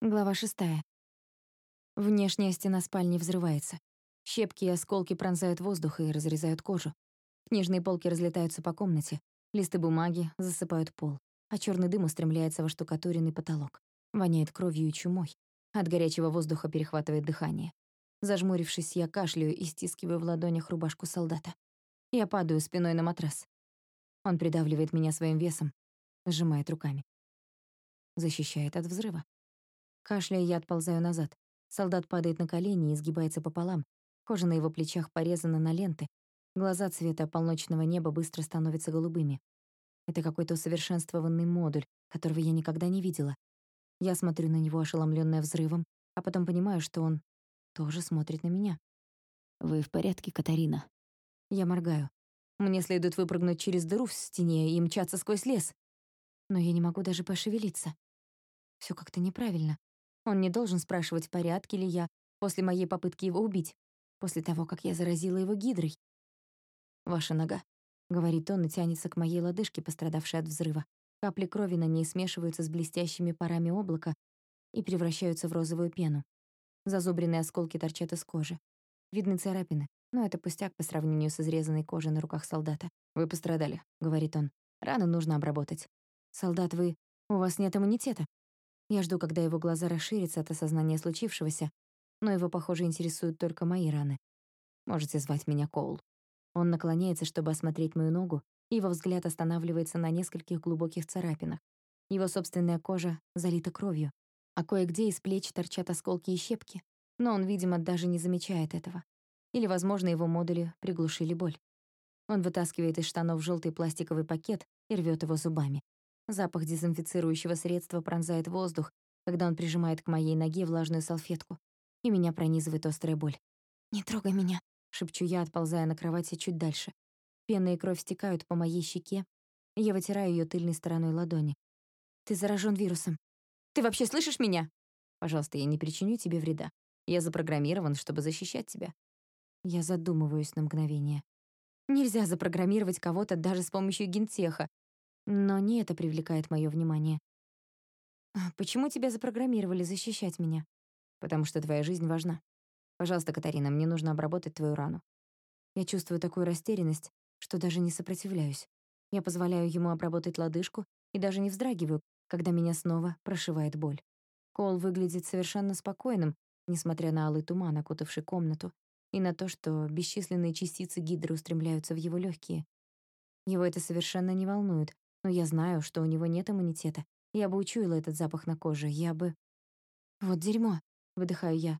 Глава шестая. Внешняя стена спальни взрывается. Щепки и осколки пронзают воздух и разрезают кожу. Книжные полки разлетаются по комнате, листы бумаги засыпают пол, а черный дым устремляется во штукатуренный потолок. Воняет кровью и чумой. От горячего воздуха перехватывает дыхание. Зажмурившись, я кашляю и стискиваю в ладонях рубашку солдата. Я падаю спиной на матрас. Он придавливает меня своим весом, сжимает руками. Защищает от взрыва. Кашляя, я отползаю назад. Солдат падает на колени и изгибается пополам. Кожа на его плечах порезана на ленты. Глаза цвета полночного неба быстро становятся голубыми. Это какой-то усовершенствованный модуль, которого я никогда не видела. Я смотрю на него, ошеломлённая взрывом, а потом понимаю, что он тоже смотрит на меня. «Вы в порядке, Катарина?» Я моргаю. Мне следует выпрыгнуть через дыру в стене и мчаться сквозь лес. Но я не могу даже пошевелиться. Всё как-то неправильно. Он не должен спрашивать, в порядке ли я, после моей попытки его убить, после того, как я заразила его гидрой. «Ваша нога», — говорит он и тянется к моей лодыжке, пострадавшей от взрыва. Капли крови на ней смешиваются с блестящими парами облака и превращаются в розовую пену. Зазубренные осколки торчат из кожи. Видны царапины, но это пустяк по сравнению с изрезанной кожей на руках солдата. «Вы пострадали», — говорит он. «Раны нужно обработать». «Солдат, вы... У вас нет иммунитета?» Я жду, когда его глаза расширятся от осознания случившегося, но его, похоже, интересуют только мои раны. Можете звать меня Коул. Он наклоняется, чтобы осмотреть мою ногу, и его взгляд останавливается на нескольких глубоких царапинах. Его собственная кожа залита кровью, а кое-где из плеч торчат осколки и щепки, но он, видимо, даже не замечает этого. Или, возможно, его модули приглушили боль. Он вытаскивает из штанов желтый пластиковый пакет и рвет его зубами. Запах дезинфицирующего средства пронзает воздух, когда он прижимает к моей ноге влажную салфетку, и меня пронизывает острая боль. «Не трогай меня», — шепчу я, отползая на кровати чуть дальше. Пена и кровь стекают по моей щеке, я вытираю ее тыльной стороной ладони. «Ты заражен вирусом. Ты вообще слышишь меня?» «Пожалуйста, я не причиню тебе вреда. Я запрограммирован, чтобы защищать тебя». Я задумываюсь на мгновение. Нельзя запрограммировать кого-то даже с помощью гентеха, но не это привлекает мое внимание. «А «Почему тебя запрограммировали защищать меня?» «Потому что твоя жизнь важна. Пожалуйста, Катарина, мне нужно обработать твою рану». Я чувствую такую растерянность, что даже не сопротивляюсь. Я позволяю ему обработать лодыжку и даже не вздрагиваю, когда меня снова прошивает боль. Кол выглядит совершенно спокойным, несмотря на алый туман, окутавший комнату, и на то, что бесчисленные частицы гидры устремляются в его легкие. Его это совершенно не волнует, но я знаю, что у него нет иммунитета. Я бы учуяла этот запах на коже, я бы... Вот дерьмо, выдыхаю я.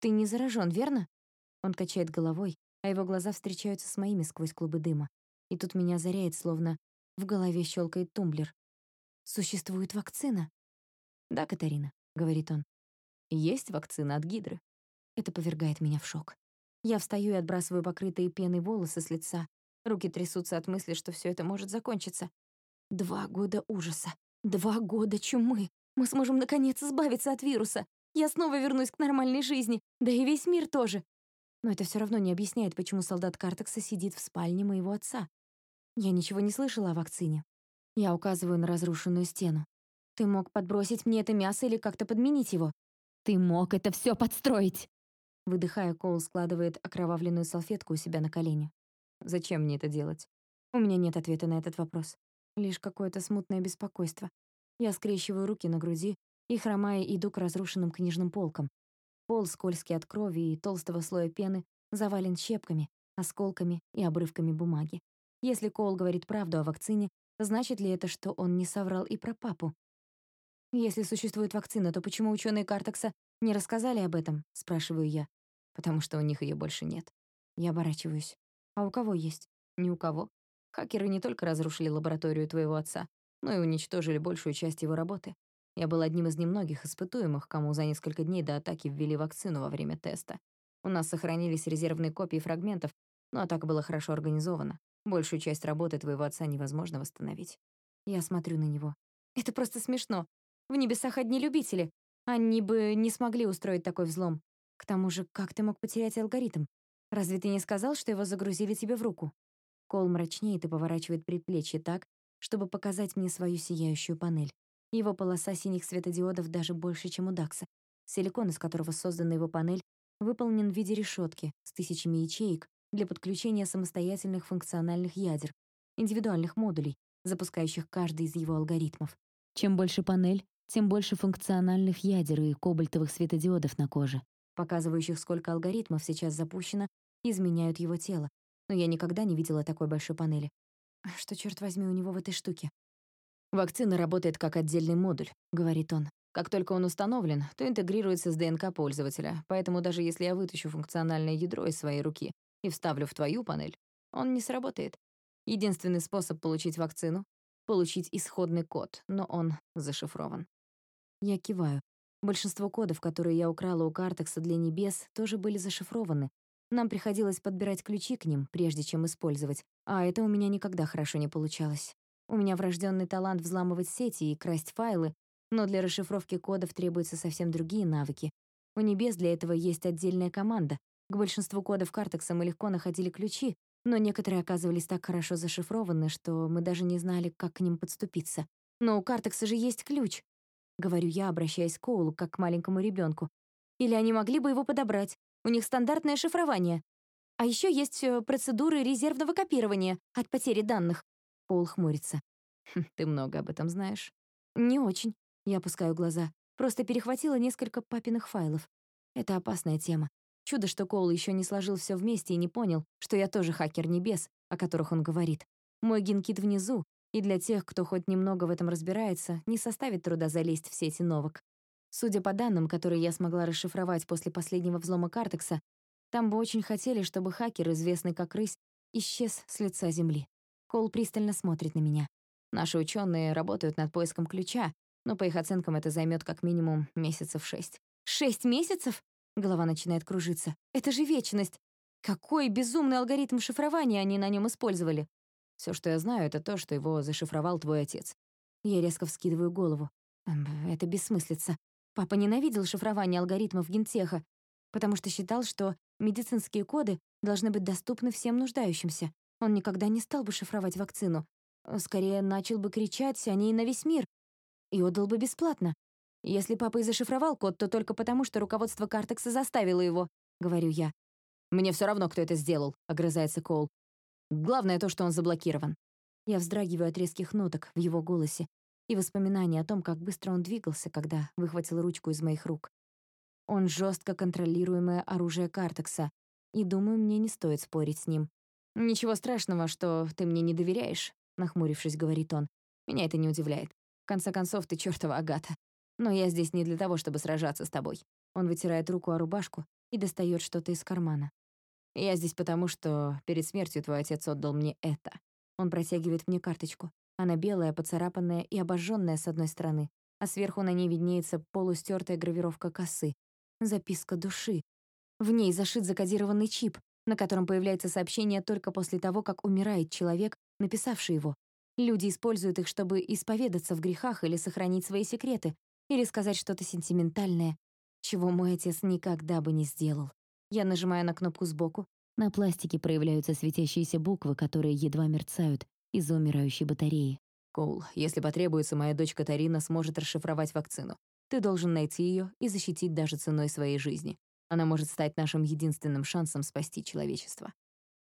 Ты не заражен, верно? Он качает головой, а его глаза встречаются с моими сквозь клубы дыма. И тут меня заряет, словно в голове щелкает тумблер. Существует вакцина? Да, Катарина, говорит он. Есть вакцина от гидры. Это повергает меня в шок. Я встаю и отбрасываю покрытые пеной волосы с лица, Руки трясутся от мысли, что все это может закончиться. Два года ужаса. Два года чумы. Мы сможем, наконец, избавиться от вируса. Я снова вернусь к нормальной жизни. Да и весь мир тоже. Но это все равно не объясняет, почему солдат Картекса сидит в спальне моего отца. Я ничего не слышала о вакцине. Я указываю на разрушенную стену. Ты мог подбросить мне это мясо или как-то подменить его. Ты мог это все подстроить. Выдыхая, Коул складывает окровавленную салфетку у себя на колени. Зачем мне это делать? У меня нет ответа на этот вопрос. Лишь какое-то смутное беспокойство. Я скрещиваю руки на груди и, хромая, иду к разрушенным книжным полкам. Пол, скользкий от крови и толстого слоя пены, завален щепками, осколками и обрывками бумаги. Если Коул говорит правду о вакцине, значит ли это, что он не соврал и про папу? Если существует вакцина, то почему ученые Картекса не рассказали об этом? Спрашиваю я. Потому что у них ее больше нет. Я оборачиваюсь. А у кого есть? Ни у кого. Хакеры не только разрушили лабораторию твоего отца, но и уничтожили большую часть его работы. Я был одним из немногих испытуемых, кому за несколько дней до атаки ввели вакцину во время теста. У нас сохранились резервные копии фрагментов, но атака была хорошо организована. Большую часть работы твоего отца невозможно восстановить. Я смотрю на него. Это просто смешно. В небесах одни любители. Они бы не смогли устроить такой взлом. К тому же, как ты мог потерять алгоритм? Разве ты не сказал, что его загрузили тебе в руку? Кол мрачнеет и поворачивает предплечье так, чтобы показать мне свою сияющую панель. Его полоса синих светодиодов даже больше, чем у Дакса. Силикон, из которого создана его панель, выполнен в виде решетки с тысячами ячеек для подключения самостоятельных функциональных ядер, индивидуальных модулей, запускающих каждый из его алгоритмов. Чем больше панель, тем больше функциональных ядер и кобальтовых светодиодов на коже, показывающих, сколько алгоритмов сейчас запущено изменяют его тело. Но я никогда не видела такой большой панели. Что, черт возьми, у него в этой штуке? «Вакцина работает как отдельный модуль», — говорит он. «Как только он установлен, то интегрируется с ДНК пользователя, поэтому даже если я вытащу функциональное ядро из своей руки и вставлю в твою панель, он не сработает. Единственный способ получить вакцину — получить исходный код, но он зашифрован. Я киваю. Большинство кодов, которые я украла у Картекса для небес, тоже были зашифрованы. Нам приходилось подбирать ключи к ним, прежде чем использовать, а это у меня никогда хорошо не получалось. У меня врожденный талант взламывать сети и красть файлы, но для расшифровки кодов требуются совсем другие навыки. У небес для этого есть отдельная команда. К большинству кодов Картекса мы легко находили ключи, но некоторые оказывались так хорошо зашифрованы, что мы даже не знали, как к ним подступиться. Но у Картекса же есть ключ, — говорю я, обращаясь к Коулу, как к маленькому ребенку. Или они могли бы его подобрать. У них стандартное шифрование. А еще есть э, процедуры резервного копирования от потери данных. Коул хмурится. «Хм, «Ты много об этом знаешь?» «Не очень». Я опускаю глаза. Просто перехватила несколько папиных файлов. Это опасная тема. Чудо, что Коул еще не сложил все вместе и не понял, что я тоже хакер небес, о которых он говорит. Мой генкит внизу, и для тех, кто хоть немного в этом разбирается, не составит труда залезть в сети новок. Судя по данным, которые я смогла расшифровать после последнего взлома Картекса, там бы очень хотели, чтобы хакер, известный как Рысь, исчез с лица Земли. Коул пристально смотрит на меня. Наши ученые работают над поиском ключа, но по их оценкам это займет как минимум месяцев шесть. Шесть месяцев? Голова начинает кружиться. Это же вечность. Какой безумный алгоритм шифрования они на нем использовали? Все, что я знаю, это то, что его зашифровал твой отец. Я резко вскидываю голову. Это бессмыслица. Папа ненавидел шифрование алгоритмов гентеха, потому что считал, что медицинские коды должны быть доступны всем нуждающимся. Он никогда не стал бы шифровать вакцину. Скорее, начал бы кричать о ней на весь мир и отдал бы бесплатно. Если папа и зашифровал код, то только потому, что руководство Картекса заставило его, — говорю я. «Мне все равно, кто это сделал», — огрызается Коул. «Главное то, что он заблокирован». Я вздрагиваю от резких ноток в его голосе и воспоминаний о том, как быстро он двигался, когда выхватил ручку из моих рук. Он жестко контролируемое оружие Картекса, и, думаю, мне не стоит спорить с ним. «Ничего страшного, что ты мне не доверяешь», — нахмурившись, говорит он. «Меня это не удивляет. В конце концов, ты чёртова Агата. Но я здесь не для того, чтобы сражаться с тобой. Он вытирает руку о рубашку и достает что-то из кармана. Я здесь потому, что перед смертью твой отец отдал мне это. Он протягивает мне карточку. Она белая, поцарапанная и обожженная с одной стороны, а сверху на ней виднеется полустертая гравировка косы. Записка души. В ней зашит закодированный чип, на котором появляется сообщение только после того, как умирает человек, написавший его. Люди используют их, чтобы исповедаться в грехах или сохранить свои секреты, или сказать что-то сентиментальное, чего мой отец никогда бы не сделал. Я нажимаю на кнопку сбоку. На пластике проявляются светящиеся буквы, которые едва мерцают из-за умирающей батареи. «Коул, если потребуется, моя дочка Тарина сможет расшифровать вакцину. Ты должен найти ее и защитить даже ценой своей жизни. Она может стать нашим единственным шансом спасти человечество».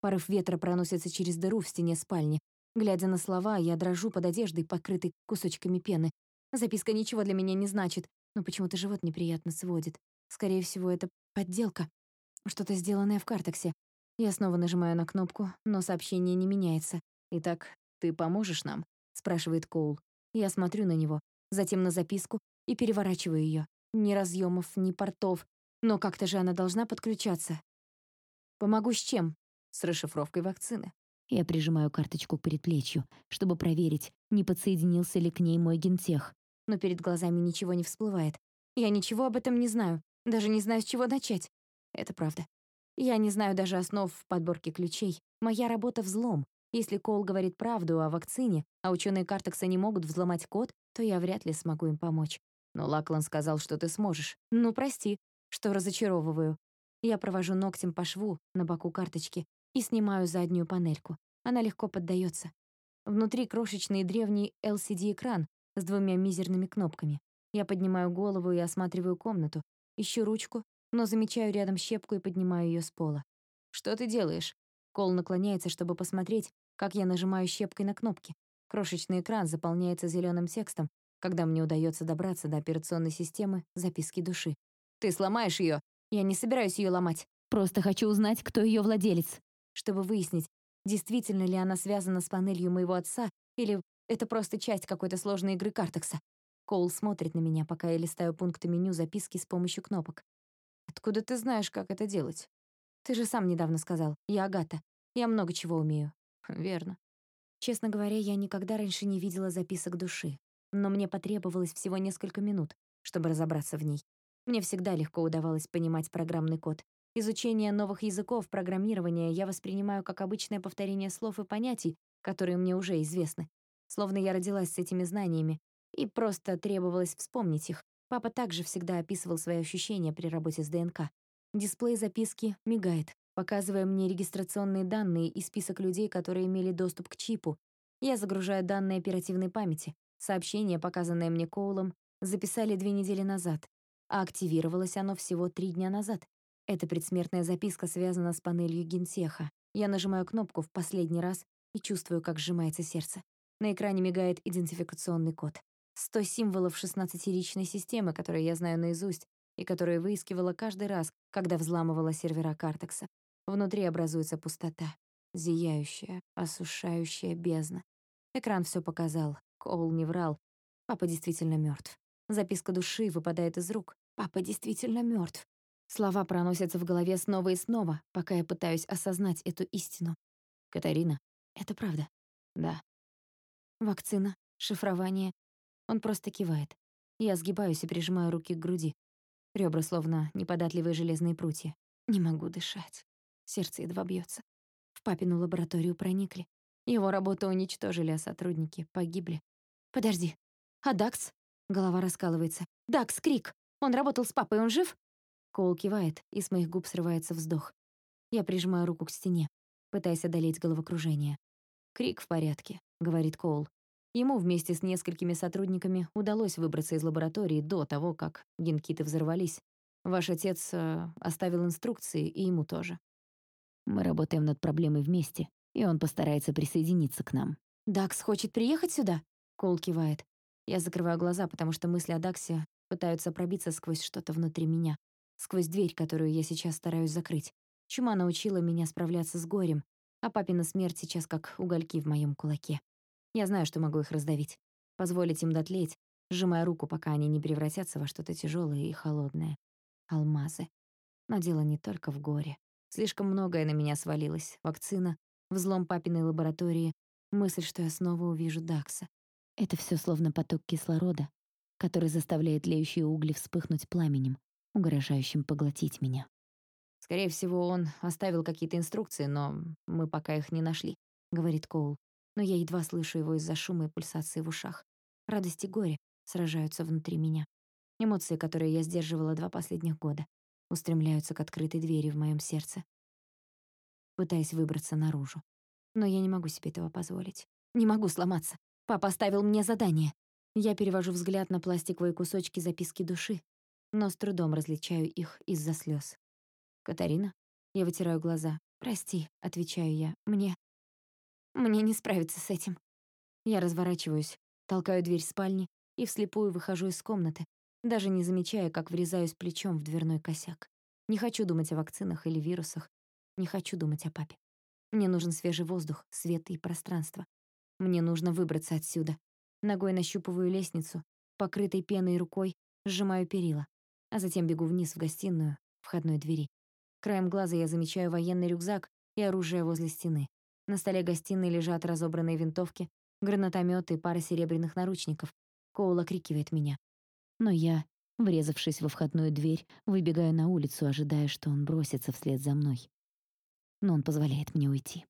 Порыв ветра проносится через дыру в стене спальни. Глядя на слова, я дрожу под одеждой, покрытой кусочками пены. Записка ничего для меня не значит, но почему-то живот неприятно сводит. Скорее всего, это подделка. Что-то сделанное в картексе. Я снова нажимаю на кнопку, но сообщение не меняется. «Итак, ты поможешь нам?» — спрашивает Коул. Я смотрю на него, затем на записку и переворачиваю ее. Ни разъемов, ни портов. Но как-то же она должна подключаться. Помогу с чем? С расшифровкой вакцины. Я прижимаю карточку к предплечью, чтобы проверить, не подсоединился ли к ней мой гентех. Но перед глазами ничего не всплывает. Я ничего об этом не знаю. Даже не знаю, с чего начать. Это правда. Я не знаю даже основ в подборке ключей. Моя работа — взлом. Если Кол говорит правду о вакцине, а ученые Картекса не могут взломать код, то я вряд ли смогу им помочь. Но Лаклан сказал, что ты сможешь. Ну, прости, что разочаровываю. Я провожу ногтем по шву на боку карточки и снимаю заднюю панельку. Она легко поддается. Внутри крошечный древний LCD-экран, с двумя мизерными кнопками. Я поднимаю голову и осматриваю комнату, ищу ручку, но замечаю рядом щепку и поднимаю ее с пола. «Что ты делаешь?» Кол наклоняется, чтобы посмотреть, как я нажимаю щепкой на кнопки. Крошечный экран заполняется зеленым текстом, когда мне удается добраться до операционной системы записки души. «Ты сломаешь ее? Я не собираюсь ее ломать. Просто хочу узнать, кто ее владелец, чтобы выяснить, действительно ли она связана с панелью моего отца или это просто часть какой-то сложной игры Картекса. Коул смотрит на меня, пока я листаю пункты меню записки с помощью кнопок. «Откуда ты знаешь, как это делать?» «Ты же сам недавно сказал. Я Агата. Я много чего умею». «Верно». Честно говоря, я никогда раньше не видела записок души, но мне потребовалось всего несколько минут, чтобы разобраться в ней. Мне всегда легко удавалось понимать программный код. Изучение новых языков программирования я воспринимаю как обычное повторение слов и понятий, которые мне уже известны. Словно я родилась с этими знаниями, и просто требовалось вспомнить их. Папа также всегда описывал свои ощущения при работе с ДНК. Дисплей записки мигает, показывая мне регистрационные данные и список людей, которые имели доступ к чипу. Я загружаю данные оперативной памяти. Сообщение, показанное мне Коулом, записали две недели назад, а активировалось оно всего три дня назад. Эта предсмертная записка связана с панелью генсеха. Я нажимаю кнопку в последний раз и чувствую, как сжимается сердце. На экране мигает идентификационный код. Сто символов шестнадцатиричной системы, которые я знаю наизусть и которые выискивала каждый раз, когда взламывала сервера Картекса. Внутри образуется пустота. Зияющая, осушающая бездна. Экран все показал. Коул не врал. Папа действительно мертв. Записка души выпадает из рук. Папа действительно мертв. Слова проносятся в голове снова и снова, пока я пытаюсь осознать эту истину. Катарина, это правда. Да. Вакцина, шифрование. Он просто кивает. Я сгибаюсь и прижимаю руки к груди. Ребра словно неподатливые железные прутья. Не могу дышать. Сердце едва бьется. В папину лабораторию проникли. Его работу уничтожили, а сотрудники погибли. Подожди. А Дакс? Голова раскалывается. «Дакс, Крик! Он работал с папой, он жив?» Коул кивает, и с моих губ срывается вздох. Я прижимаю руку к стене, пытаясь одолеть головокружение. «Крик в порядке», — говорит Коул. Ему вместе с несколькими сотрудниками удалось выбраться из лаборатории до того, как генкиты взорвались. Ваш отец э, оставил инструкции, и ему тоже. Мы работаем над проблемой вместе, и он постарается присоединиться к нам. «Дакс хочет приехать сюда?» Коул кивает. Я закрываю глаза, потому что мысли о Даксе пытаются пробиться сквозь что-то внутри меня, сквозь дверь, которую я сейчас стараюсь закрыть. Чума научила меня справляться с горем, а папина смерть сейчас как угольки в моем кулаке. Я знаю, что могу их раздавить, позволить им дотлеть, сжимая руку, пока они не превратятся во что-то тяжелое и холодное. Алмазы. Но дело не только в горе. Слишком многое на меня свалилось. Вакцина, взлом папиной лаборатории, мысль, что я снова увижу Дакса. Это все словно поток кислорода, который заставляет леющие угли вспыхнуть пламенем, угрожающим поглотить меня. Скорее всего, он оставил какие-то инструкции, но мы пока их не нашли, говорит Коул. Но я едва слышу его из-за шума и пульсации в ушах. Радость и горе сражаются внутри меня. Эмоции, которые я сдерживала два последних года, устремляются к открытой двери в моем сердце, пытаясь выбраться наружу. Но я не могу себе этого позволить. Не могу сломаться. Папа оставил мне задание. Я перевожу взгляд на пластиковые кусочки записки души, но с трудом различаю их из-за слез. «Катарина?» Я вытираю глаза. «Прости», — отвечаю я. «Мне... мне не справиться с этим». Я разворачиваюсь, толкаю дверь спальни и вслепую выхожу из комнаты, даже не замечая, как врезаюсь плечом в дверной косяк. Не хочу думать о вакцинах или вирусах. Не хочу думать о папе. Мне нужен свежий воздух, свет и пространство. Мне нужно выбраться отсюда. Ногой нащупываю лестницу, покрытой пеной рукой, сжимаю перила, а затем бегу вниз в гостиную, входной двери. Краем глаза я замечаю военный рюкзак и оружие возле стены. На столе гостиной лежат разобранные винтовки, гранатомёты и пара серебряных наручников. Коул окрикивает меня. Но я, врезавшись во входную дверь, выбегаю на улицу, ожидая, что он бросится вслед за мной. Но он позволяет мне уйти.